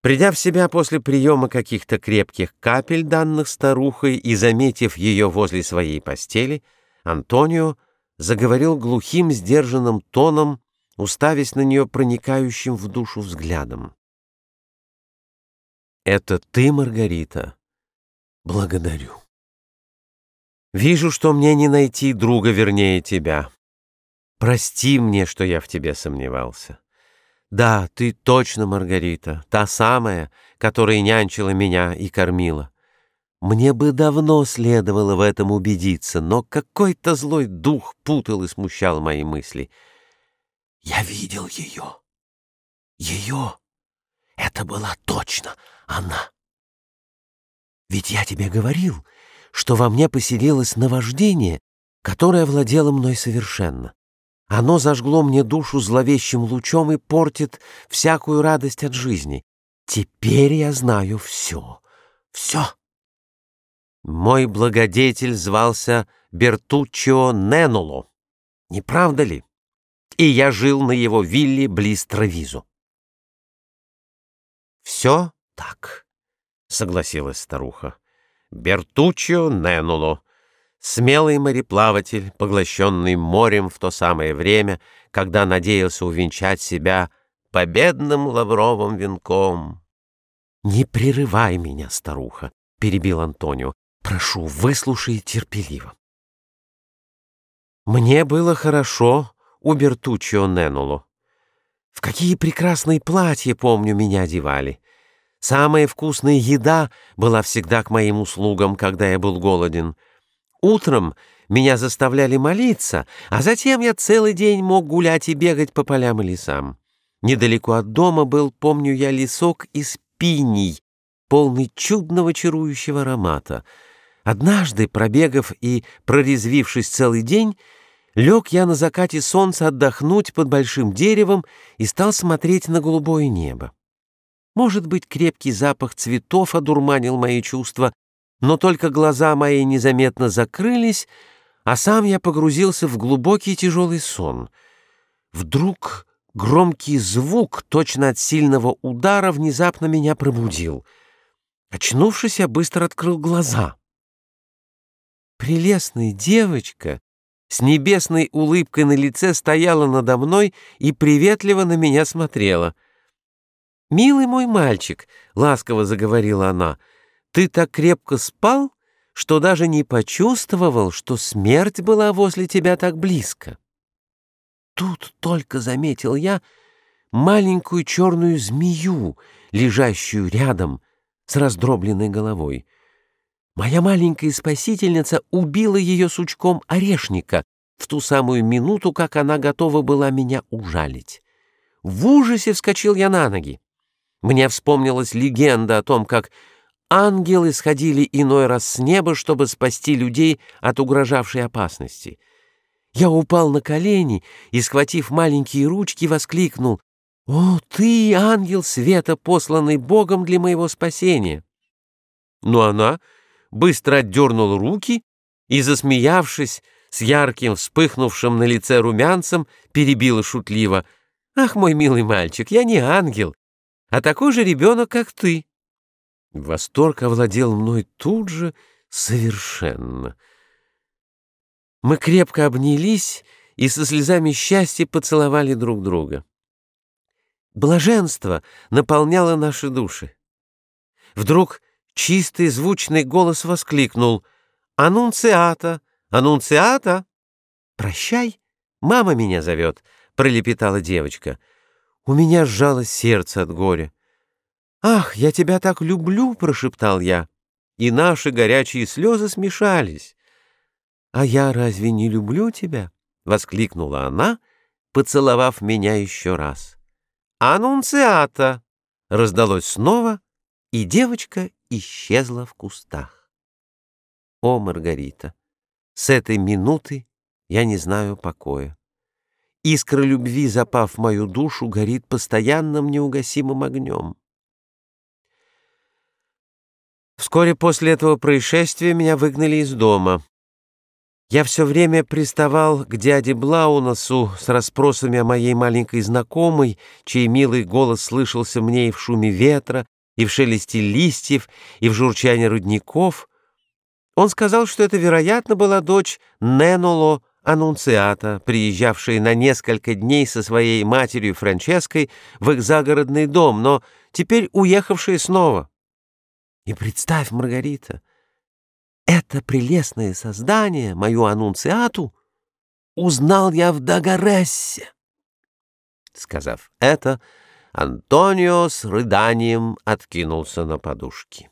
Придя в себя после приема каких-то крепких капель, данных старухой, и заметив ее возле своей постели, Антонио заговорил глухим, сдержанным тоном, уставясь на нее проникающим в душу взглядом. «Это ты, Маргарита?» «Благодарю. Вижу, что мне не найти друга вернее тебя. Прости мне, что я в тебе сомневался». Да, ты точно Маргарита, та самая, которая нянчила меня и кормила. Мне бы давно следовало в этом убедиться, но какой-то злой дух путал и смущал мои мысли. Я видел ее. Ее. Это была точно она. Ведь я тебе говорил, что во мне поселилось наваждение, которое владело мной совершенно. Оно зажгло мне душу зловещим лучом и портит всякую радость от жизни. Теперь я знаю все, все. Мой благодетель звался Бертуччо Ненуло, не правда ли? И я жил на его вилле близ Травизу. «Все так», — согласилась старуха. «Бертуччо Ненуло, Смелый мореплаватель, поглощенный морем в то самое время, когда надеялся увенчать себя победным лавровым венком. «Не прерывай меня, старуха», — перебил Антонио. «Прошу, выслушай терпеливо». Мне было хорошо у Бертуччио Ненуло. В какие прекрасные платья, помню, меня одевали. Самая вкусная еда была всегда к моим услугам, когда я был голоден — Утром меня заставляли молиться, а затем я целый день мог гулять и бегать по полям и лесам. Недалеко от дома был, помню я, лесок из пиней, полный чудного чарующего аромата. Однажды, пробегав и прорезвившись целый день, лег я на закате солнца отдохнуть под большим деревом и стал смотреть на голубое небо. Может быть, крепкий запах цветов одурманил мои чувства, но только глаза мои незаметно закрылись, а сам я погрузился в глубокий тяжелый сон. Вдруг громкий звук, точно от сильного удара, внезапно меня пробудил. Очнувшись, я быстро открыл глаза. Прелестная девочка с небесной улыбкой на лице стояла надо мной и приветливо на меня смотрела. «Милый мой мальчик», — ласково заговорила она, — ты так крепко спал, что даже не почувствовал, что смерть была возле тебя так близко. Тут только заметил я маленькую черную змею, лежащую рядом с раздробленной головой. Моя маленькая спасительница убила ее сучком орешника в ту самую минуту, как она готова была меня ужалить. В ужасе вскочил я на ноги. Мне вспомнилась легенда о том, как Ангелы сходили иной раз с неба, чтобы спасти людей от угрожавшей опасности. Я упал на колени и, схватив маленькие ручки, воскликнул «О, ты, ангел света, посланный Богом для моего спасения!» Но она быстро отдернула руки и, засмеявшись, с ярким вспыхнувшим на лице румянцем, перебила шутливо «Ах, мой милый мальчик, я не ангел, а такой же ребенок, как ты». Восторг овладел мной тут же совершенно. Мы крепко обнялись и со слезами счастья поцеловали друг друга. Блаженство наполняло наши души. Вдруг чистый звучный голос воскликнул «Аннунциата! Аннунциата!» «Прощай, мама меня зовет», — пролепетала девочка. У меня сжалось сердце от горя. «Ах, я тебя так люблю!» — прошептал я. И наши горячие слезы смешались. «А я разве не люблю тебя?» — воскликнула она, поцеловав меня еще раз. «Аннунциата!» — раздалось снова, и девочка исчезла в кустах. О, Маргарита, с этой минуты я не знаю покоя. Искра любви, запав в мою душу, горит постоянным неугасимым огнем. Вскоре после этого происшествия меня выгнали из дома. Я все время приставал к дяде Блаунасу с расспросами о моей маленькой знакомой, чей милый голос слышался мне и в шуме ветра, и в шелесте листьев, и в журчании рудников. Он сказал, что это, вероятно, была дочь Неноло Аннунциата, приезжавшая на несколько дней со своей матерью Франческой в их загородный дом, но теперь уехавшая снова. И представь, Маргарита, это прелестное создание, мою аннунциату, узнал я в Дагарессе. Сказав это, Антонио с рыданием откинулся на подушки.